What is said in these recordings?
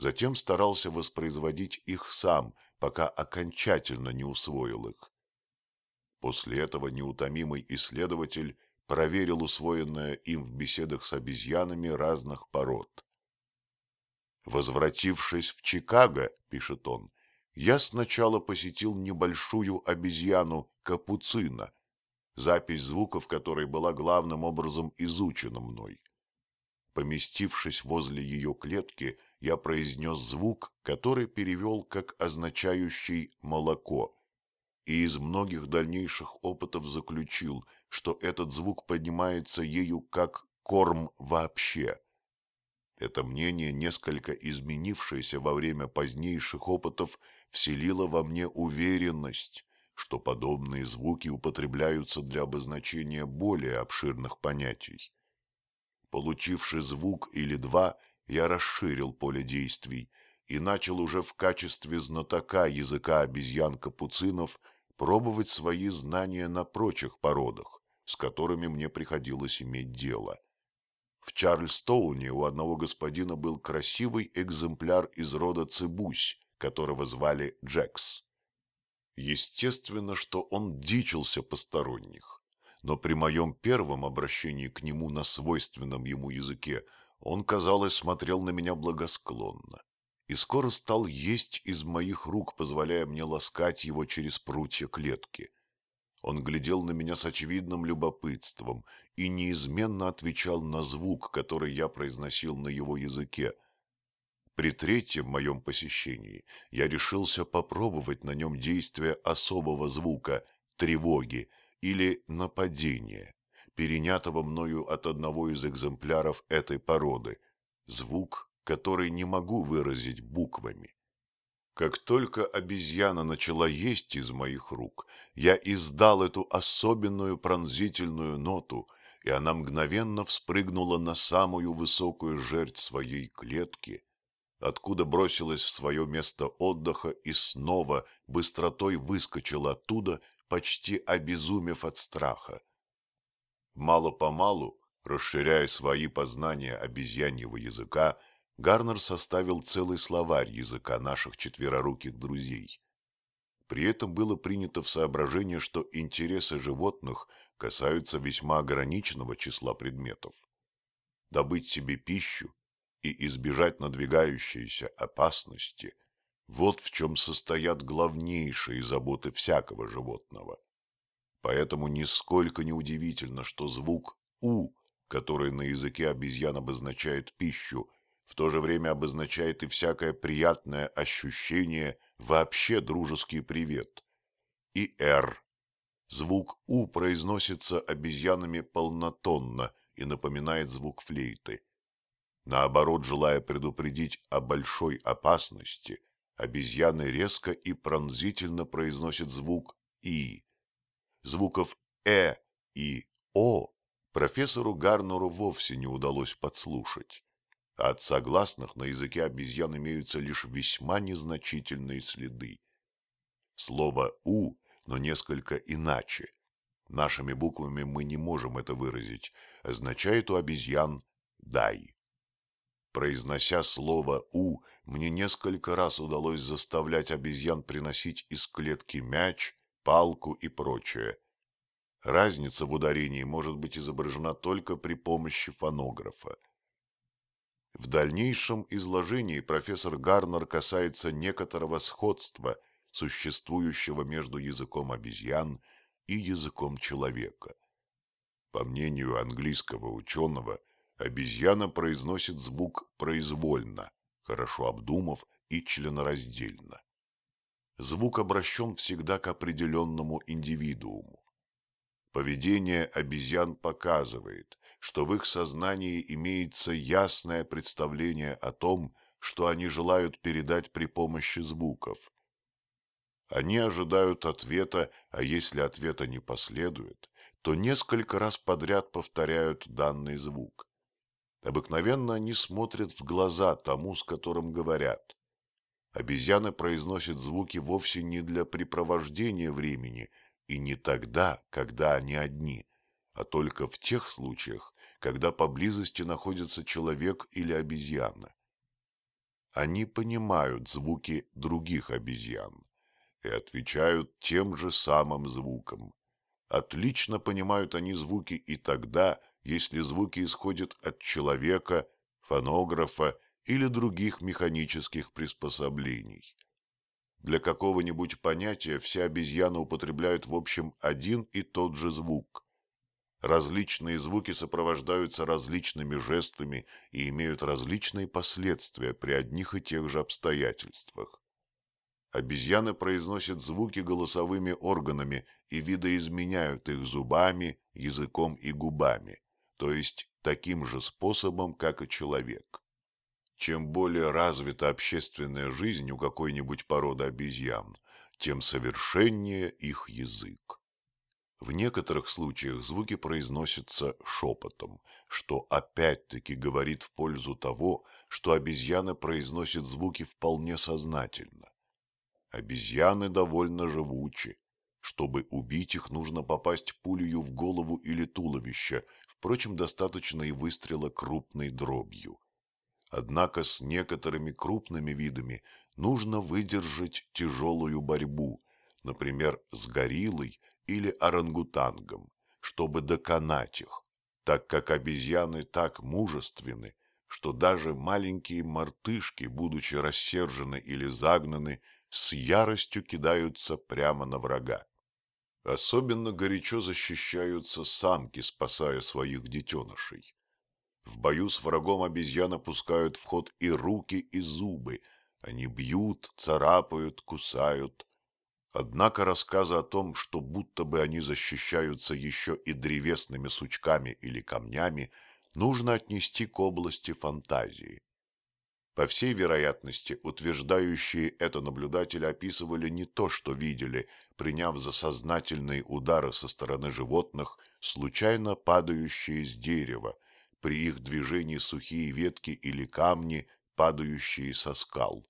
затем старался воспроизводить их сам, пока окончательно не усвоил их. После этого неутомимый исследователь проверил усвоенное им в беседах с обезьянами разных пород. «Возвратившись в Чикаго, — пишет он, — я сначала посетил небольшую обезьяну Капуцина, запись звуков которой была главным образом изучена мной. Поместившись возле ее клетки, я произнес звук, который перевел как означающий «молоко», и из многих дальнейших опытов заключил, что этот звук поднимается ею как корм вообще. Это мнение, несколько изменившееся во время позднейших опытов, вселило во мне уверенность, что подобные звуки употребляются для обозначения более обширных понятий. Получивший звук или два, я расширил поле действий и начал уже в качестве знатока языка обезьян-капуцинов пробовать свои знания на прочих породах, с которыми мне приходилось иметь дело. В Чарльстоуне у одного господина был красивый экземпляр из рода Цибусь, которого звали Джекс. Естественно, что он дичился посторонних, но при моем первом обращении к нему на свойственном ему языке он, казалось, смотрел на меня благосклонно и скоро стал есть из моих рук, позволяя мне ласкать его через прутья клетки. Он глядел на меня с очевидным любопытством и неизменно отвечал на звук, который я произносил на его языке. При третьем моем посещении я решился попробовать на нем действие особого звука – тревоги или нападения, перенятого мною от одного из экземпляров этой породы. Звук, который не могу выразить буквами. Как только обезьяна начала есть из моих рук, я издал эту особенную пронзительную ноту, и она мгновенно вспрыгнула на самую высокую жерть своей клетки, откуда бросилась в свое место отдыха и снова быстротой выскочила оттуда, почти обезумев от страха. Мало-помалу, расширяя свои познания обезьяньего языка, Гарнер составил целый словарь языка наших четвероруких друзей. При этом было принято в соображение, что интересы животных касаются весьма ограниченного числа предметов. Добыть себе пищу и избежать надвигающейся опасности – вот в чем состоят главнейшие заботы всякого животного. Поэтому нисколько не удивительно, что звук «у», который на языке обезьян обозначает пищу, в то же время обозначает и всякое приятное ощущение, вообще дружеский привет. И «р». Звук «у» произносится обезьянами полнотонно и напоминает звук флейты. Наоборот, желая предупредить о большой опасности, обезьяны резко и пронзительно произносят звук «и». Звуков «э» и «о» профессору Гарнеру вовсе не удалось подслушать от согласных на языке обезьян имеются лишь весьма незначительные следы. Слово «у», но несколько иначе. Нашими буквами мы не можем это выразить, означает у обезьян «дай». Произнося слово «у», мне несколько раз удалось заставлять обезьян приносить из клетки мяч, палку и прочее. Разница в ударении может быть изображена только при помощи фонографа. В дальнейшем изложении профессор Гарнер касается некоторого сходства, существующего между языком обезьян и языком человека. По мнению английского ученого, обезьяна произносит звук произвольно, хорошо обдумав и членораздельно. Звук обращен всегда к определенному индивидууму. Поведение обезьян показывает, что в их сознании имеется ясное представление о том, что они желают передать при помощи звуков. Они ожидают ответа, а если ответа не последует, то несколько раз подряд повторяют данный звук. Обыкновенно они смотрят в глаза тому, с которым говорят. Обезьяны произносят звуки вовсе не для препровождения времени и не тогда, когда они одни, а только в тех случаях, когда поблизости находится человек или обезьяна. Они понимают звуки других обезьян и отвечают тем же самым звуком. Отлично понимают они звуки и тогда, если звуки исходят от человека, фонографа или других механических приспособлений. Для какого-нибудь понятия все обезьяны употребляют в общем один и тот же звук. Различные звуки сопровождаются различными жестами и имеют различные последствия при одних и тех же обстоятельствах. Обезьяны произносят звуки голосовыми органами и видоизменяют их зубами, языком и губами, то есть таким же способом, как и человек. Чем более развита общественная жизнь у какой-нибудь породы обезьян, тем совершеннее их язык. В некоторых случаях звуки произносятся шепотом, что опять-таки говорит в пользу того, что обезьяны произносят звуки вполне сознательно. Обезьяны довольно живучи. Чтобы убить их, нужно попасть пулею в голову или туловище, впрочем, достаточно и выстрела крупной дробью. Однако с некоторыми крупными видами нужно выдержать тяжелую борьбу, например, с гориллой или орангутангом, чтобы доконать их, так как обезьяны так мужественны, что даже маленькие мартышки, будучи рассержены или загнаны, с яростью кидаются прямо на врага. Особенно горячо защищаются самки, спасая своих детенышей. В бою с врагом обезьян опускают в ход и руки, и зубы. Они бьют, царапают, кусают. Однако рассказы о том, что будто бы они защищаются еще и древесными сучками или камнями, нужно отнести к области фантазии. По всей вероятности, утверждающие это наблюдатели описывали не то, что видели, приняв за сознательные удары со стороны животных, случайно падающие с дерева, при их движении сухие ветки или камни, падающие со скал.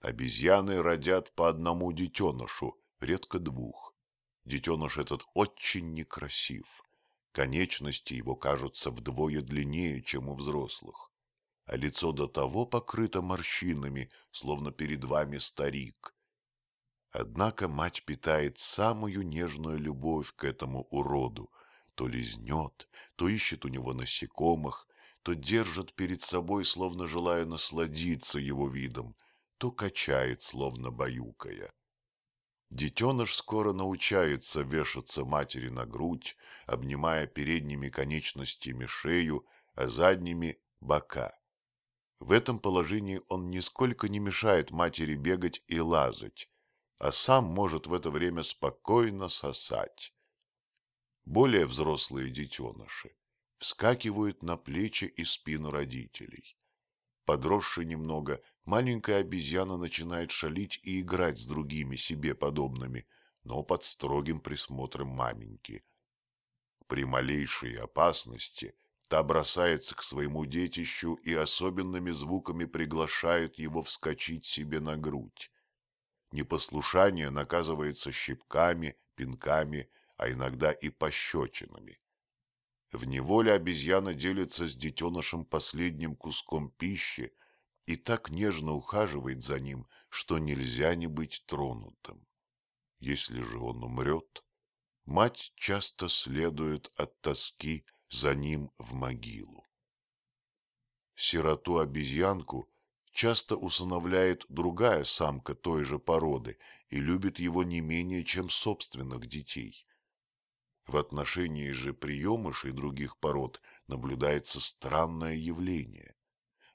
Обезьяны родят по одному детенышу, редко двух. Детеныш этот очень некрасив. Конечности его кажутся вдвое длиннее, чем у взрослых. А лицо до того покрыто морщинами, словно перед вами старик. Однако мать питает самую нежную любовь к этому уроду, то лизнет, то ищет у него насекомых, то держит перед собой, словно желая насладиться его видом, то качает, словно баюкая. Детеныш скоро научается вешаться матери на грудь, обнимая передними конечностями шею, а задними – бока. В этом положении он нисколько не мешает матери бегать и лазать, а сам может в это время спокойно сосать. Более взрослые детеныши вскакивают на плечи и спину родителей. Подросший немного, маленькая обезьяна начинает шалить и играть с другими себе подобными, но под строгим присмотром маменьки. При малейшей опасности та бросается к своему детищу и особенными звуками приглашает его вскочить себе на грудь. Непослушание наказывается щипками, пинками а иногда и пощечинами. В неволе обезьяна делится с детенышем последним куском пищи и так нежно ухаживает за ним, что нельзя не быть тронутым. Если же он умрет, мать часто следует от тоски за ним в могилу. Сироту-обезьянку часто усыновляет другая самка той же породы и любит его не менее, чем собственных детей. В отношении же приемышей других пород наблюдается странное явление.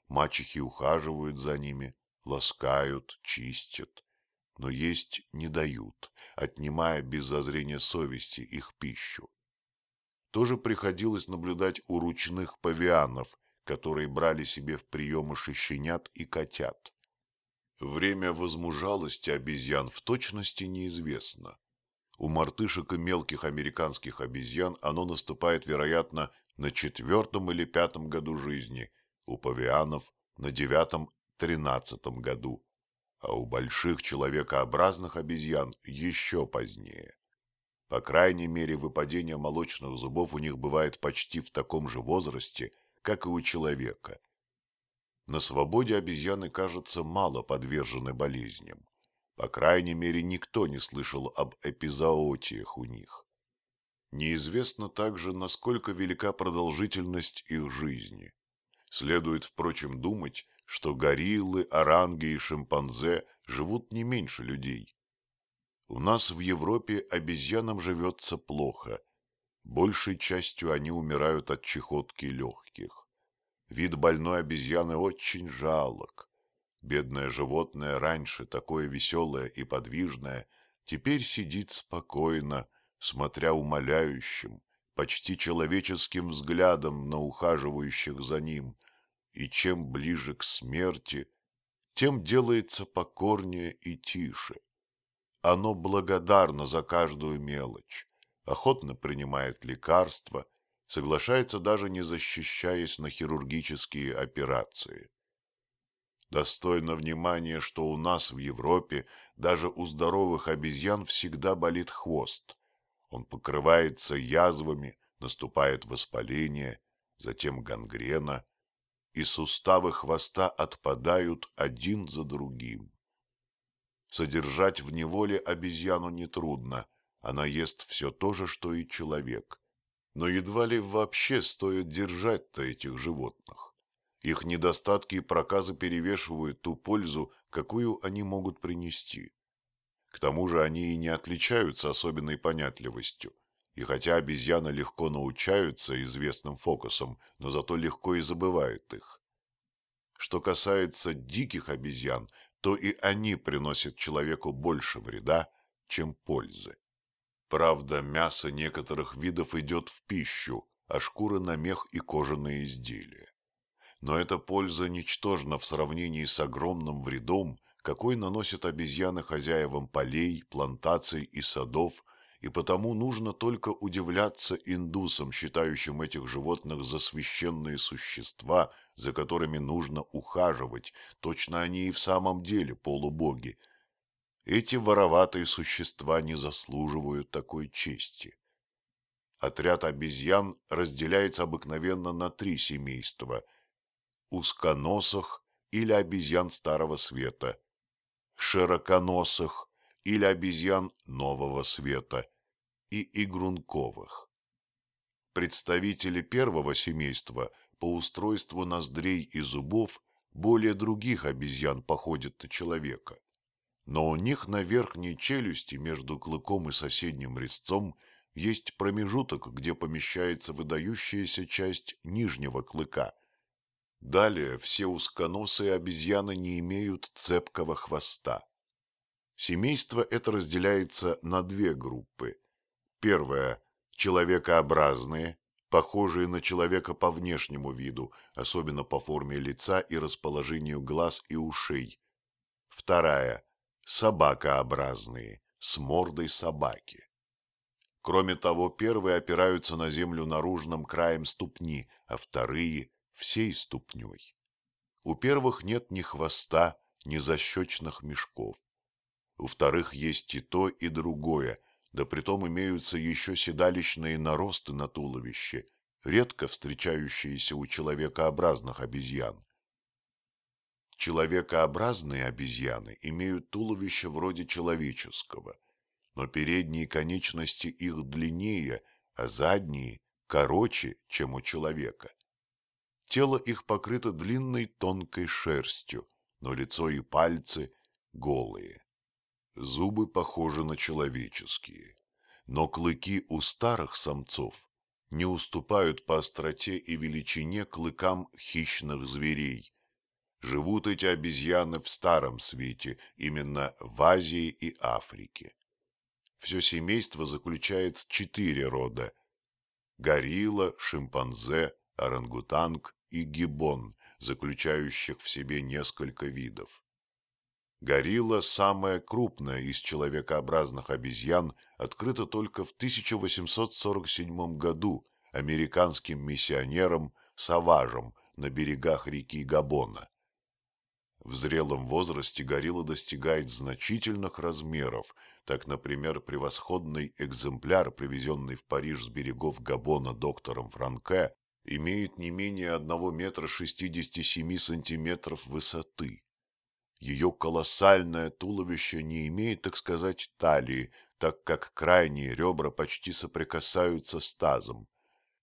Мачехи ухаживают за ними, ласкают, чистят, но есть не дают, отнимая без зазрения совести их пищу. Тоже приходилось наблюдать у ручных павианов, которые брали себе в приемыши щенят и котят. Время возмужалости обезьян в точности неизвестно, у мартышек и мелких американских обезьян оно наступает, вероятно, на четвертом или пятом году жизни, у павианов на девятом-тринадцатом году, а у больших человекообразных обезьян еще позднее. По крайней мере, выпадение молочных зубов у них бывает почти в таком же возрасте, как и у человека. На свободе обезьяны, кажется, мало подвержены болезням. По крайней мере, никто не слышал об эпизоотиях у них. Неизвестно также, насколько велика продолжительность их жизни. Следует, впрочем, думать, что гориллы, оранги и шимпанзе живут не меньше людей. У нас в Европе обезьянам живется плохо. Большей частью они умирают от чехотки легких. Вид больной обезьяны очень жалок. Бедное животное, раньше такое веселое и подвижное, теперь сидит спокойно, смотря умоляющим, почти человеческим взглядом на ухаживающих за ним, и чем ближе к смерти, тем делается покорнее и тише. Оно благодарно за каждую мелочь, охотно принимает лекарства, соглашается даже не защищаясь на хирургические операции. Достойно внимания, что у нас в Европе даже у здоровых обезьян всегда болит хвост, он покрывается язвами, наступает воспаление, затем гангрена, и суставы хвоста отпадают один за другим. Содержать в неволе обезьяну нетрудно, она ест все то же, что и человек. Но едва ли вообще стоит держать-то этих животных. Их недостатки и проказы перевешивают ту пользу, какую они могут принести. К тому же они и не отличаются особенной понятливостью. И хотя обезьяны легко научаются известным фокусам, но зато легко и забывают их. Что касается диких обезьян, то и они приносят человеку больше вреда, чем пользы. Правда, мясо некоторых видов идет в пищу, а шкуры на мех и кожаные изделия. Но эта польза ничтожна в сравнении с огромным вредом, какой наносят обезьяны хозяевам полей, плантаций и садов, и потому нужно только удивляться индусам, считающим этих животных за священные существа, за которыми нужно ухаживать, точно они и в самом деле полубоги. Эти вороватые существа не заслуживают такой чести. Отряд обезьян разделяется обыкновенно на три семейства – узконосых или обезьян Старого Света – широконосых или обезьян нового света и игрунковых. Представители первого семейства по устройству ноздрей и зубов более других обезьян походят на человека. Но у них на верхней челюсти между клыком и соседним резцом есть промежуток, где помещается выдающаяся часть нижнего клыка – Далее все узконосые обезьяны не имеют цепкого хвоста. Семейство это разделяется на две группы. Первая – человекообразные, похожие на человека по внешнему виду, особенно по форме лица и расположению глаз и ушей. Вторая – собакообразные, с мордой собаки. Кроме того, первые опираются на землю наружным краем ступни, а вторые всей ступней. У первых нет ни хвоста, ни защечных мешков. У вторых есть и то, и другое, да притом имеются еще седалищные наросты на туловище, редко встречающиеся у человекообразных обезьян. Человекообразные обезьяны имеют туловище вроде человеческого, но передние конечности их длиннее, а задние – короче, чем у человека. Тело их покрыто длинной тонкой шерстью, но лицо и пальцы голые. Зубы похожи на человеческие, но клыки у старых самцов не уступают по остроте и величине клыкам хищных зверей. Живут эти обезьяны в старом свете, именно в Азии и Африке. Все семейство заключает четыре рода – горилла, шимпанзе, орангутанг и гиббон, заключающих в себе несколько видов. Горилла, самая крупная из человекообразных обезьян, открыта только в 1847 году американским миссионером Саважем на берегах реки Габона. В зрелом возрасте горилла достигает значительных размеров, так, например, превосходный экземпляр, привезенный в Париж с берегов Габона доктором Франке, имеет не менее одного метра шестидесяти семи сантиметров высоты. Ее колоссальное туловище не имеет, так сказать, талии, так как крайние ребра почти соприкасаются с тазом.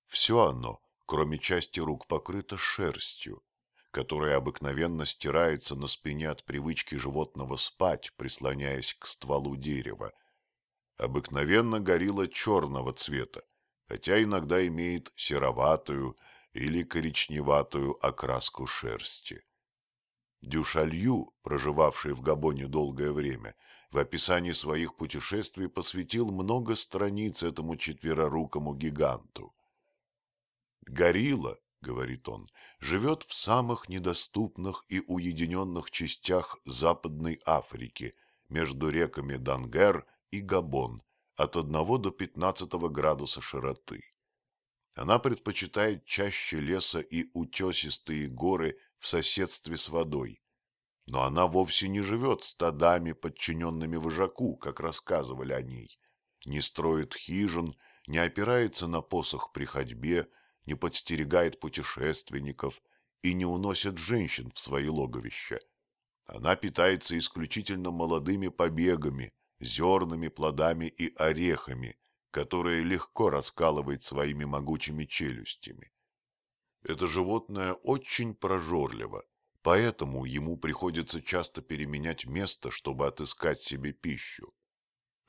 Все оно, кроме части рук, покрыто шерстью, которая обыкновенно стирается на спине от привычки животного спать, прислоняясь к стволу дерева. Обыкновенно горилла черного цвета, хотя иногда имеет сероватую или коричневатую окраску шерсти. Дюшалью, проживавший в Габоне долгое время, в описании своих путешествий посвятил много страниц этому четверорукому гиганту. «Горилла, — говорит он, — живет в самых недоступных и уединенных частях Западной Африки, между реками Дангер и Габон, от 1 до 15 градуса широты. Она предпочитает чаще леса и утесистые горы в соседстве с водой. Но она вовсе не живет стадами, подчиненными вожаку, как рассказывали о ней. Не строит хижин, не опирается на посох при ходьбе, не подстерегает путешественников и не уносит женщин в свои логовища. Она питается исключительно молодыми побегами, зернами, плодами и орехами, которые легко раскалывает своими могучими челюстями. Это животное очень прожорливо, поэтому ему приходится часто переменять место, чтобы отыскать себе пищу.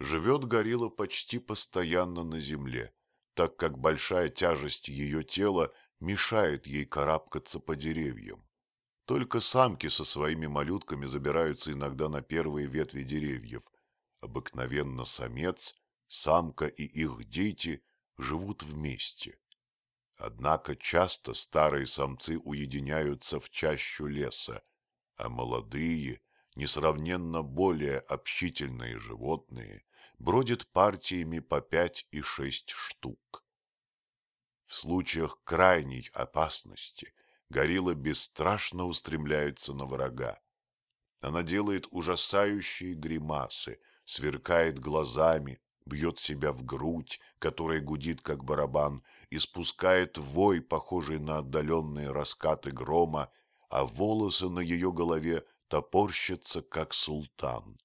Живет горилла почти постоянно на земле, так как большая тяжесть ее тела мешает ей карабкаться по деревьям. Только самки со своими малютками забираются иногда на первые ветви деревьев. Обыкновенно самец, самка и их дети живут вместе. Однако часто старые самцы уединяются в чащу леса, а молодые, несравненно более общительные животные бродят партиями по пять и шесть штук. В случаях крайней опасности горилла бесстрашно устремляется на врага. Она делает ужасающие гримасы, сверкает глазами, бьет себя в грудь, которая гудит, как барабан, испускает вой, похожий на отдаленные раскаты грома, а волосы на ее голове топорщатся, как султан.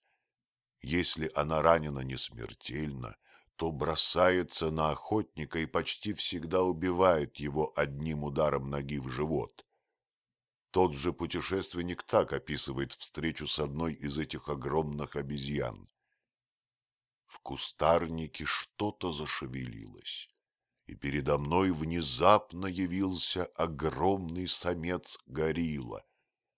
Если она ранена не смертельно, то бросается на охотника и почти всегда убивает его одним ударом ноги в живот. Тот же путешественник так описывает встречу с одной из этих огромных обезьян. В кустарнике что-то зашевелилось и передо мной внезапно явился огромный самец горилла.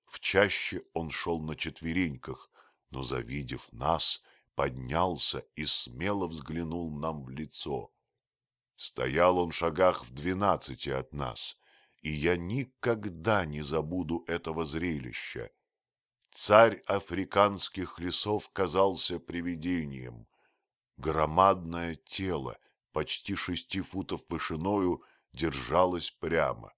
В чаще он шел на четвереньках, но, завидев нас, поднялся и смело взглянул нам в лицо. Стоял он в шагах в двенадцати от нас, и я никогда не забуду этого зрелища. Царь африканских лесов казался привидением. Громадное тело — почти шести футов вышиною, держалась прямо.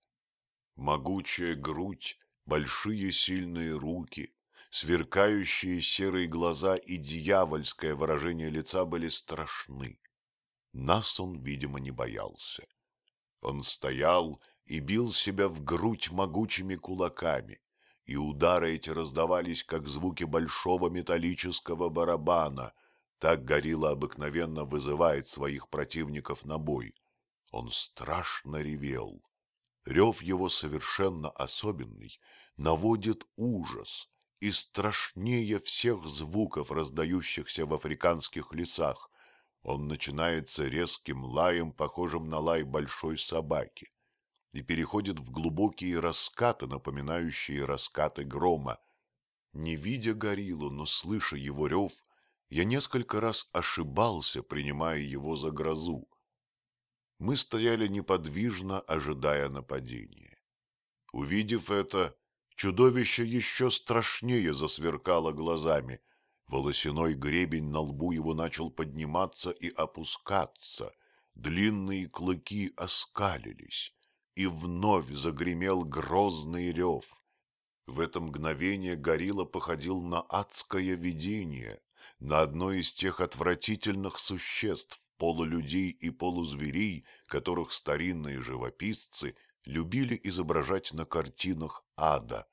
Могучая грудь, большие сильные руки, сверкающие серые глаза и дьявольское выражение лица были страшны. Нас он, видимо, не боялся. Он стоял и бил себя в грудь могучими кулаками, и удары эти раздавались, как звуки большого металлического барабана, так горилла обыкновенно вызывает своих противников на бой. Он страшно ревел. Рев его совершенно особенный, наводит ужас и страшнее всех звуков, раздающихся в африканских лесах. Он начинается резким лаем, похожим на лай большой собаки, и переходит в глубокие раскаты, напоминающие раскаты грома. Не видя гориллу, но слыша его рев, я несколько раз ошибался, принимая его за грозу. Мы стояли неподвижно, ожидая нападения. Увидев это, чудовище еще страшнее засверкало глазами. Волосяной гребень на лбу его начал подниматься и опускаться. Длинные клыки оскалились, и вновь загремел грозный рев. В это мгновение горилла походил на адское видение, на одно из тех отвратительных существ, полулюдей и полузверей, которых старинные живописцы любили изображать на картинах ада,